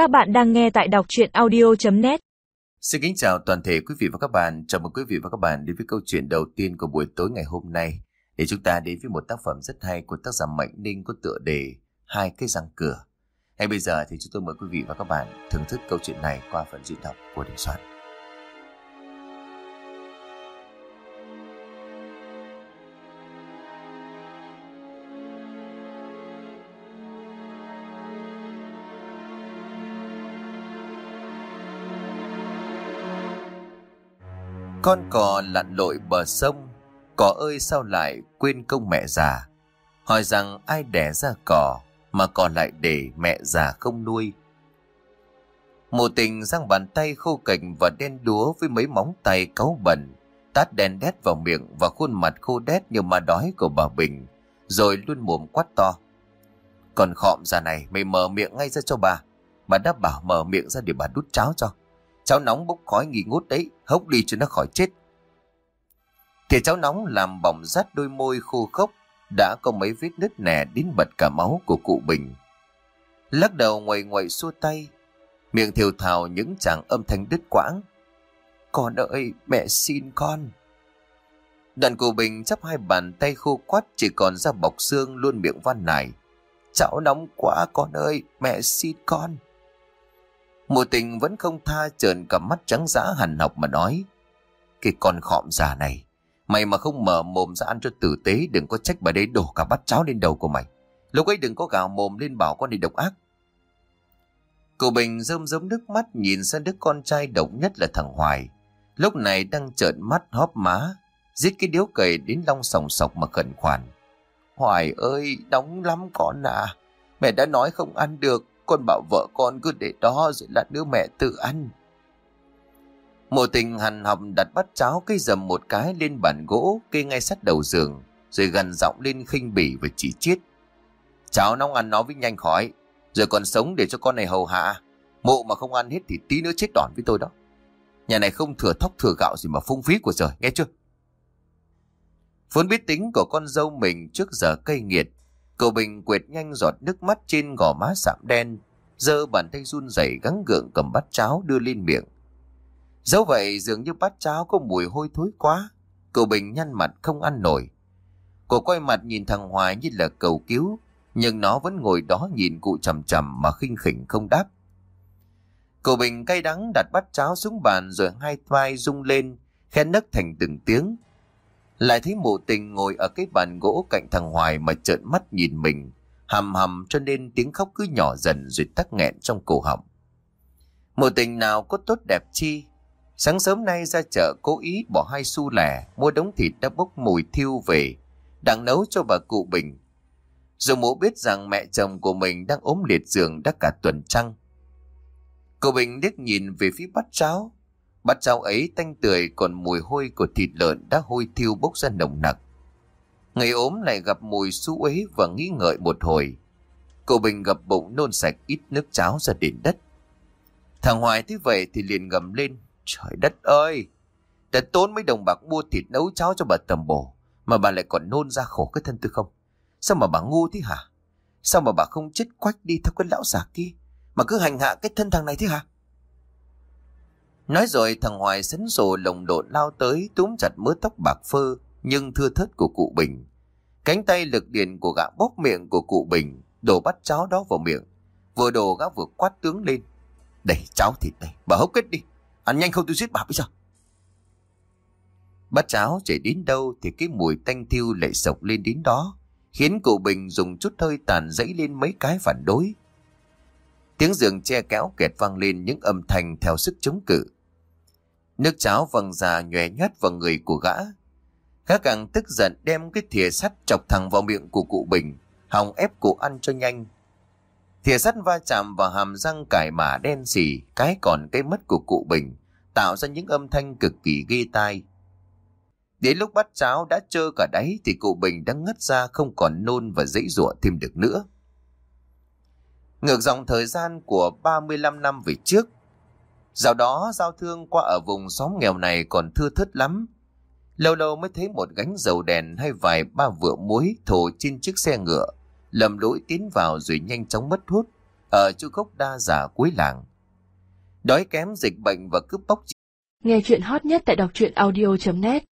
Các bạn đang nghe tại đọc chuyện audio.net Xin kính chào toàn thể quý vị và các bạn. Chào mừng quý vị và các bạn đến với câu chuyện đầu tiên của buổi tối ngày hôm nay. Để chúng ta đến với một tác phẩm rất hay của tác giả Mạnh Ninh có tựa đề Hai cái răng cửa. Ngay bây giờ thì chúng tôi mời quý vị và các bạn thưởng thức câu chuyện này qua phần diễn đọc của Đình Soạn. Con cò lặn lội bờ sông, cỏ ơi sao lại quên công mẹ già. Hỏi rằng ai đẻ ra cỏ mà cỏ lại để mẹ già không nuôi. Mụ tình giang bàn tay khô cành và đen đúa với mấy móng tay cáu bẩn, tát đen đét vào miệng và khuôn mặt khô đét như ma đói của bà Bình, rồi luôn mồm quát to. Còn khọm già này mày mở miệng ngay ra cho bà, bà đã bảo mở miệng ra để bà đút cháo cho. Cháo nóng bốc khói nghi ngút đấy, hốc đi cho nó khỏi chết. Thì cháo nóng làm bỏng rát đôi môi khô khốc, đã có mấy vết nứt nẻ đến bật cả máu của cụ Bình. Lắc đầu ngoại ngoại xua tay, miệng thiều thào những chàng âm thanh đứt quãng. Con ơi, mẹ xin con. Đoàn cụ Bình chắp hai bàn tay khô quắt chỉ còn ra bọc xương luôn miệng van nài. cháu nóng quá con ơi, mẹ xin con. Mùa tình vẫn không tha trợn cả mắt trắng dã hằn học mà nói. Cái con khọm già này, mày mà không mở mồm ra ăn cho tử tế đừng có trách bà đấy đổ cả bát cháo lên đầu của mày. Lúc ấy đừng có gào mồm lên bảo con đi độc ác. Cô Bình rơm rớm nước mắt nhìn sang đứa con trai độc nhất là thằng Hoài. Lúc này đang trợn mắt hóp má, giết cái điếu cầy đến long sòng sọc mà khẩn khoản. Hoài ơi, đóng lắm con à. Mẹ đã nói không ăn được, con bảo vợ con cứ để đó rồi lát đứa mẹ tự ăn. Mộ tình hằn học đặt bát cháo cây dầm một cái lên bàn gỗ kê ngay sát đầu giường rồi gần giọng lên khinh bỉ và chỉ chiết. Cháo nóng ăn nó với nhanh khói rồi còn sống để cho con này hầu hạ. Mộ mà không ăn hết thì tí nữa chết đòn với tôi đó. Nhà này không thừa thóc thừa gạo gì mà phung phí của trời, nghe chưa? Vốn biết tính của con dâu mình trước giờ cây nghiệt, cậu Bình quệt nhanh giọt nước mắt trên gò má sạm đen, giơ bàn tay run rẩy gắng gượng cầm bát cháo đưa lên miệng. Dẫu vậy dường như bát cháo có mùi hôi thối quá, cậu Bình nhăn mặt không ăn nổi. Cô quay mặt nhìn thằng Hoài như là cầu cứu, nhưng nó vẫn ngồi đó nhìn cụ chầm chầm mà khinh khỉnh không đáp. Cậu Bình cay đắng đặt bát cháo xuống bàn rồi hai vai rung lên, khen nấc thành từng tiếng. Lại thấy mụ tình ngồi ở cái bàn gỗ cạnh thằng Hoài mà trợn mắt nhìn mình, hầm hầm cho nên tiếng khóc cứ nhỏ dần rồi tắc nghẹn trong cổ họng. Mụ tình nào có tốt đẹp chi, sáng sớm nay ra chợ cố ý bỏ hai xu lẻ, mua đống thịt đã bốc mùi thiêu về, đang nấu cho bà cụ Bình. Dù mụ biết rằng mẹ chồng của mình đang ốm liệt giường đã cả tuần trăng. Cô Bình liếc nhìn về phía bát cháo, Bát cháo ấy tanh tưởi còn mùi hôi của thịt lợn đã hôi thiêu bốc ra nồng nặc. Người ốm lại gặp mùi xú ấy và nghĩ ngợi một hồi. Cô Bình gặp bụng nôn sạch ít nước cháo ra đến đất. Thằng Hoài thấy vậy thì liền gầm lên. Trời đất ơi! Đã tốn mấy đồng bạc mua thịt nấu cháo cho bà tầm bổ. Mà bà lại còn nôn ra khổ cái thân tư không? Sao mà bà ngu thế hả? Sao mà bà không chết quách đi theo cái lão già kia? Mà cứ hành hạ cái thân thằng này thế hả? Nói rồi thằng Hoài sấn sổ lồng lộn lao tới túm chặt mớ tóc bạc phơ nhưng thưa thớt của cụ Bình. Cánh tay lực điện của gã bóp miệng của cụ Bình đổ bắt cháo đó vào miệng. Vừa đổ gã vừa quát tướng lên. Đẩy cháo thịt đây, bà hốc kết đi. Ăn nhanh không tôi giết bà bây giờ. bắt cháo chạy đến đâu thì cái mùi tanh thiêu lại sộc lên đến đó. Khiến cụ Bình dùng chút hơi tàn dẫy lên mấy cái phản đối. Tiếng giường che kéo kẹt vang lên những âm thanh theo sức chống cự. Nước cháo văng ra nhòe nhát vào người của gã. Gã càng tức giận đem cái thìa sắt chọc thẳng vào miệng của cụ Bình, hòng ép cụ ăn cho nhanh. Thìa sắt va chạm vào hàm răng cải mả đen xì, cái còn cái mất của cụ Bình, tạo ra những âm thanh cực kỳ ghê tai. Đến lúc bắt cháo đã trơ cả đáy thì cụ Bình đã ngất ra không còn nôn và dãy rủa thêm được nữa. Ngược dòng thời gian của 35 năm về trước, Dạo đó giao thương qua ở vùng xóm nghèo này còn thưa thớt lắm. Lâu lâu mới thấy một gánh dầu đèn hay vài ba vựa muối thổ trên chiếc xe ngựa, lầm lỗi tiến vào rồi nhanh chóng mất hút, ở chỗ gốc đa giả cuối làng. Đói kém dịch bệnh và cướp bóc Nghe chuyện hot nhất tại đọc truyện audio.net